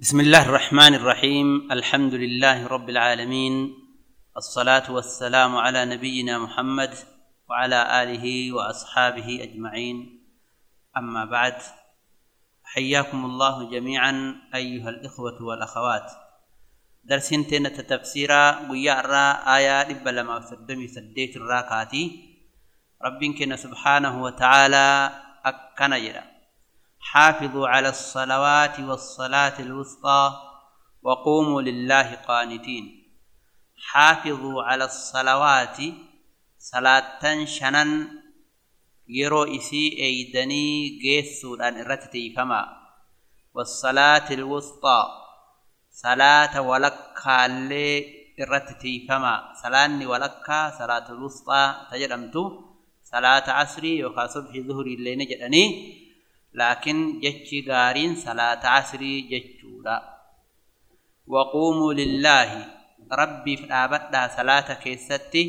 بسم الله الرحمن الرحيم. الحمد لله رب العالمين. الصلاة والسلام على نبينا محمد وعلى آله وأصحابه أجمعين. أما بعد حياكم الله جميعا أيها الإخوة والأخوات. درسين تينا تفسيرا ويارا آية لبا لما سدمي سديت الراكاتي. ربين كنا سبحانه وتعالى أكنا جرا. حافظوا على الصلوات والصلاة الوسطى وقوموا لله قانتين. حافظوا على الصلوات صلاة شنن يرو إسي أيدني جيسو الآن إرتتي فما والصلاة الوسطى صلاة ولكا اللي إرتتي فما صلاة ولكا صلاة الوسطى تجرمتو. صلاة عصري يوكا صبح ظهري اللي نجدني لكن جتشي غارين صلاة عصري جتشولا. وقوموا لله. ربي فلابدا صلاة كيستي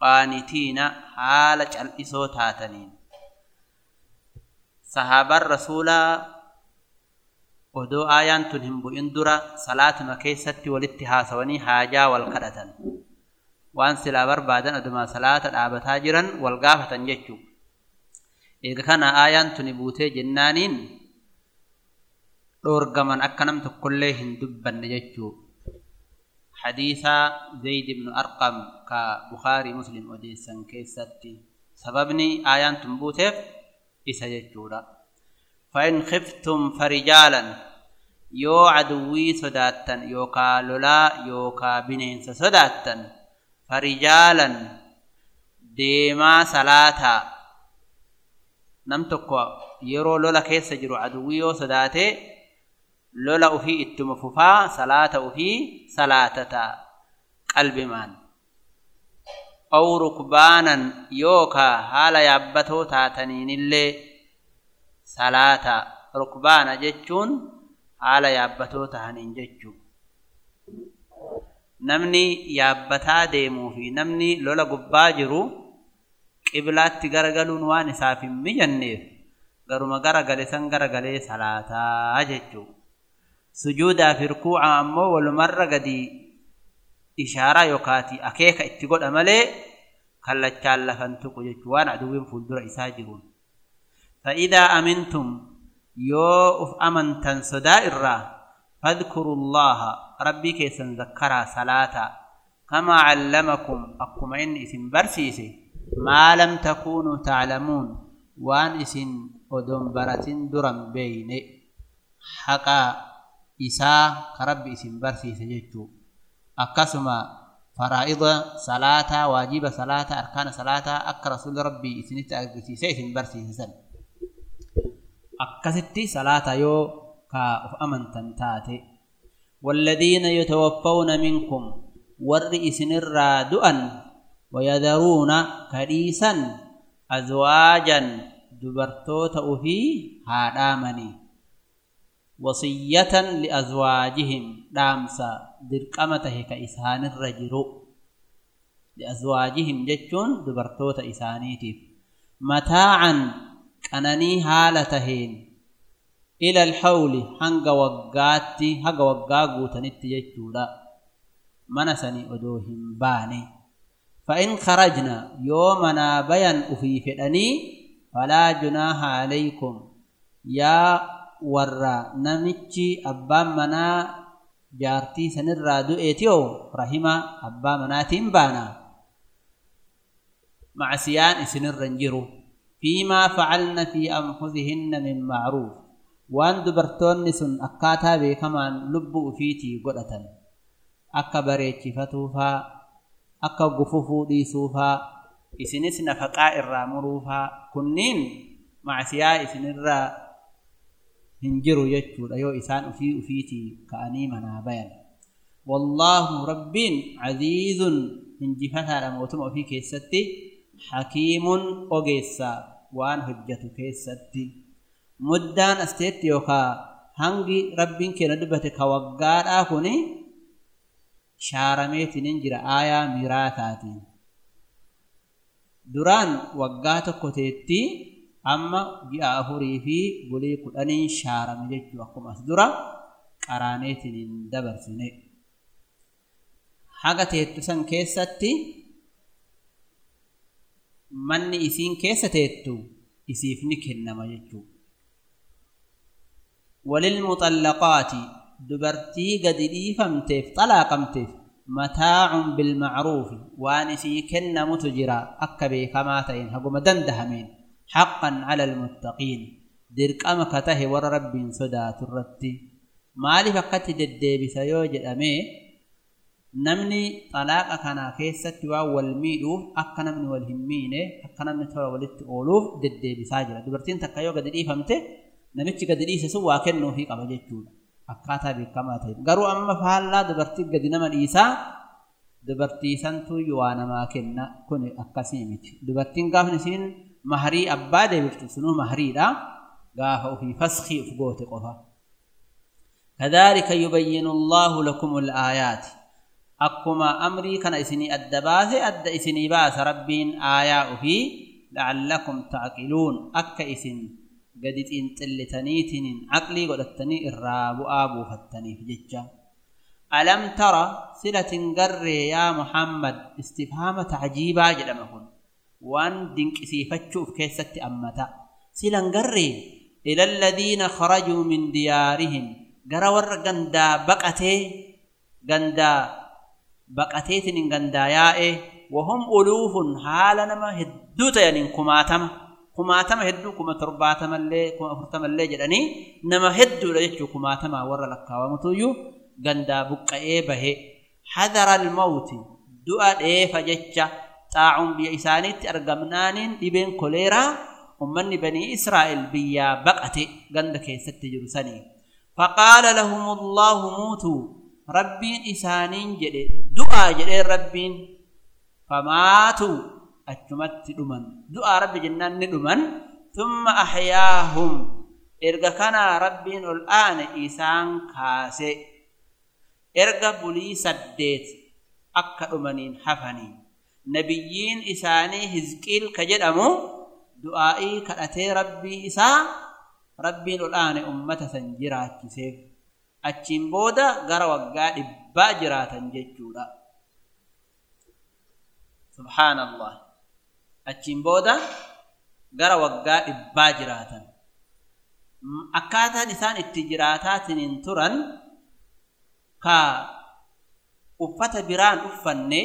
قانتين حالة الإسو تاتنين. صحابة الرسول ودو آيان تنهم بإندرة صلاة ما كيستي والاتحاسوني حاجة والقدة وان سلا بربادن أدما صلاة الآبتا جرا والقافة جتشو. Eega kana aayaan tuni buutee jennaaniin dhoorgaman akka nam tokkollee hin dubbanne jechuu hadiisa zayd ibnu arqam ka bukaarii muslim odeessan keessatti sababni aayaan tun buuteef isa jechuudha فإن خفتم فرجالا يو عدوي صداتا يوكا لولا يوكا بنينس صداتا فرجالا ديما صلاتا nam tokko yeroo lola keessa jiru aduwwii yoo sodaate lola ufii ittuma fufaa salaata ufii salaatata qalbimaan aw rukbaanan yookaa haala yaabbatoo taataniinillee salaata rukbaana jechuun haala yaabbatoo tahaniin jechuu. Namni yaabbataa deemuu fi namni lola gubbaa jiru qiblaatti garagaluun waan isaaf hin mijanneef garuma garagale san garagalee salaataa jechuu sujuudaa fi rukuuca ammoo walumarra gadi ishaaraa yookaati akeeka itti godha malee kallachaan lafan tuqu jechuu waan aduwwiin fuuldura isaa jiruun fa'idaa amintum yoo uf amantan sodaa irraa fadkuru llaha rabbii keessan zakkaraa salaataa kamaa callamakum akkuma inni isin barsiise ما لم تكونوا تعلمون وان إسن ودن برتين درم بين حقا إسا كرب إسن برسي سجدتو. أكسما فرائض صلاة واجب صلاة أركان صلاة أك رسول ربي إسن تأكسي سيسن برسي سن. أكستي صلاة يو كا أمن تنتاتي. والذين يتوفون منكم ور إسن الرادؤن ويذرون كريسا أزواجا دبرتوت أفي هادامني. وصية لأزواجهم دامسا درقمته كإسان الرجل. لأزواجهم جتشون دبرتوت إسانيتيف. متاعا كنني هالتهين إلى الحول هنغ وقاتي هنغ وقاقو تنت جتشولا منسني أدوهم باني. فإن خرجنا يومنا بيان أفي فدني فلا جناح عليكم. يا ورا نمتشي أبا منا جارتي سنرى دؤيتيو رحمة أبا منا تنبانا. مع سيان إسن الرنجرو فيما فعلن في أنفسهن من معروف. وان دبرتون نسن أكاتا بكمان لب أفيتي قدة أكا بريتشي فتوفا akka gufufuu dhiisuufaa isinis nafaqaa irraa muruufaa kunniin macsiyaa isinirraa hin jiru jechuudha yoo isaan ufii ufiitii ka'anii manaa bayan wallaahu rabbiin caziizun hinjifataadha mootuma ofii keessatti hakiimun ogeessaa waan hojjetu keessatti muddaan asteetti yookaa hangi rabbiin keenya dubbate ka waggaadhaa kuni shaarameetinin jira aayaa miraataatiin. Duraan waggaa tokko teetti amma ji'a afurii fi bulii kudhaniin shaarame jechuu akkuma as dura qaraaneetiin hin dabarsine. Haga teettu san keessatti manni isiin keessa teettu isiif ni kennama jechuu. Walilmuxallaqaati dubartii gadi dhiifamteef xalaaqamteef mataacun bilmacruufi waan isii kennamutu jira akka beekamaa ta'een haguma dandahameen haqqan cala almuttaqiin dirqama ka tahe warra rabbiin sodaatu irratti maaliif akkatti deddeebisa yoo jedhamee namni xalaaqa kana keessatti waan wal miidhuuf akka namni wal hin miine akka namni tola walitti ooluuf deddeebisaa jira dubartiin takka yoo gadi dhiifamte namichi gadi dhiise sun waa kennuufii qaba jechuudha akkaataa beekamaa ta'e garuu amma faallaa dubartii gadi nama dhiisaa dubartii santuyyuu waa namaa kenna kun akkasii miti dubartiin gaafni isiin maharii abbaa deebiftu sunuu mahariidha gaafa ofii faskii uf goote qofa كذلك يبين الله لكم الآيات أكما أمري كان إسني الدباس أد إسني باس ربين آياء في لعلكم تعقلون أك إسن قد انتلتنيتن عقلي قدتني الراب آبو فتني في ججة ألم ترى سلة قر يا محمد استفهام تعجيبا جلمكن وان دنك سيفتشوف كيست أمتا سلة قر إلى الذين خرجوا من ديارهم gara warra gandaa baqatee gandaa baqateetiin gandaa yaa'e wahum uluufun haala nama hedduu ta'aniin kumaatama. Kumaatama hedduu kuma torbaatamallee kuma afurtamallee jedhanii nama hedduudha jechuu kumaatama warra lakkaawamutuyyuu gandaa buqqa'ee bahe hadara almawti du'a dheefa jecha xaacuun biyya isaaniitti argamnaaniin dhibeen koleeraa ummanni banii israa'el biyyaa baqate ganda keessatti jiru sanii فقال لهم الله موتوا ربين إسانين جدي دعاء جدي ربين فماتوا أجمت دمن دعاء رب جنان دمن ثم أحياهم إرجع كان ربين الآن إسان كاسي إرجع بلي سديت أكا دمنين حفني نبيين إساني هزكيل كجدمو دعائي كأتي ربي إسان rabbiin ol'aane ummata san jiraachiseef. Achiin booda gara waggaa dhibbaa jiraatan jechuudha. Subhaanallah. Achiin booda gara waggaa dhibbaa jiraatan akkaataan isaan itti jiraataatiniin turan ka uffata biraan uffanne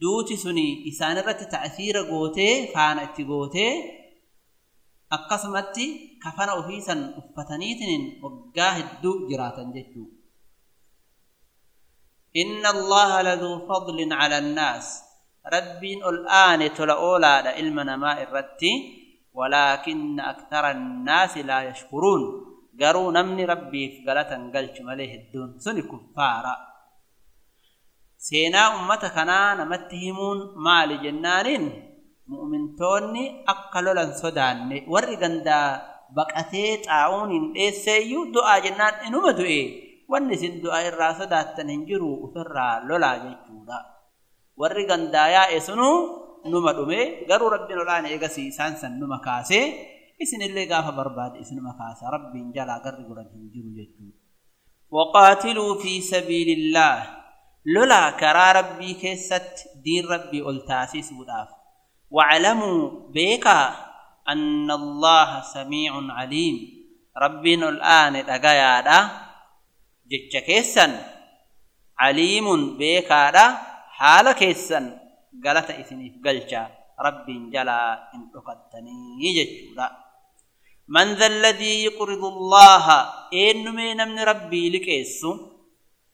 duuti suni isaan irratti ta'asiira gootee faana itti gootee akkasumatti kafana ofiisan uffataniitiin waggaa hedduu jiraatan jechuu inna allaha laduu fadlin cala annaas ol aane tola oolaadha ilma namaa irratti walaakinna akthara annaasi laa yashkuruun garuu namni rabbiif galatan galchu malee hedduun suni kuffaara seenaa ummata kanaa namatti himuun maali jennaaniin mu'mintoonni akka lolan sodaanne warri gandaa baqatee xaa'uun hin dheesseeyyuu du'aa jennaan inuma du'e wanni isin du'a irraa sodaattan hin jiru ofirraa lolaa jechuudha warri gandaa yaa'e sunuu numa dhume garuu rabbiin olaane eegasii isaan san numa kaasee isinillee gaafa barbaade isinuma kaasa rabbiin jalaa garri goran hin jiru jechuudha وقاتلوا في سبيل الله لولا كرا ربي كيست دين ربي التاسيس وداف واعلموا بيكا أن الله سميع عليم ربنا الآن دقايا جتش كيسا عليم بيكا حال كيسا قالت إثني قلشا رب جلا إن أقدتني جتشورا من ذا الذي يقرض الله؟ إن من من ربي لكيسو.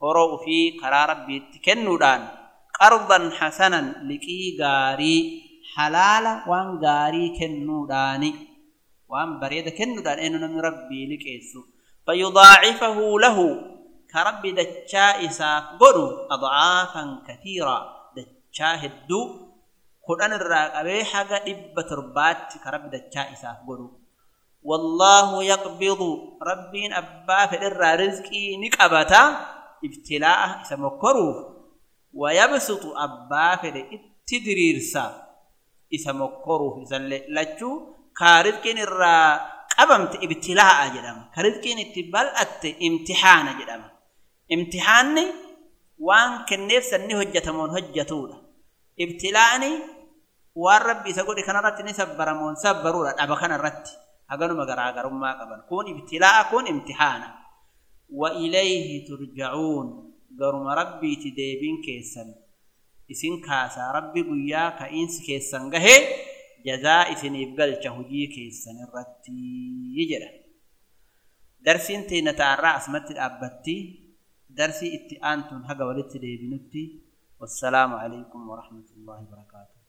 ورو في كرا ربي تكنودان. قرضا حسنا لكي غاري. halaala waan gaarii kennuudhaani waan bareeda kennuudhaan eenyu namni rabbii liqeessu fayudaacifahu lahu كرب دچا إساف قرو أضعافا كثيرة دچا هدو قرآن الرأق أبي حقا إبا تربات كرب دچا إساف قرو والله يقبض ربين أبا فإر رزقي نكبتا ابتلاء إسمو قرو ويبسط أبا فإر تدريرسا إسمو قرو إذن لچو كاربكين الرأق أبمت ابتلاء جدام كاربكين اتبالأت امتحان جدام imtixaanni waan kenneef sanni hojjetamoon hojjetuudha ibtilaa'ni waan rabbi isa godhe kanarratti ni sabbaramoon sabbaruudha dhaba kanarratti haganuma garaagarummaa qaban kun ibtilaa'a kun imtixaana wa ilayhi turja'uun garuma rabbiiti deebiin keessan isin kaasaa rabbi guyyaa ka'iinsi keessan gahee jazaa isiniif galcha hujii keessan irratti jedha darsiin teenya ta'arraa درسي اتي أنتم هجا ولدت والسلام عليكم ورحمة الله وبركاته.